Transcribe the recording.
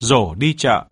Rổ đi chợ.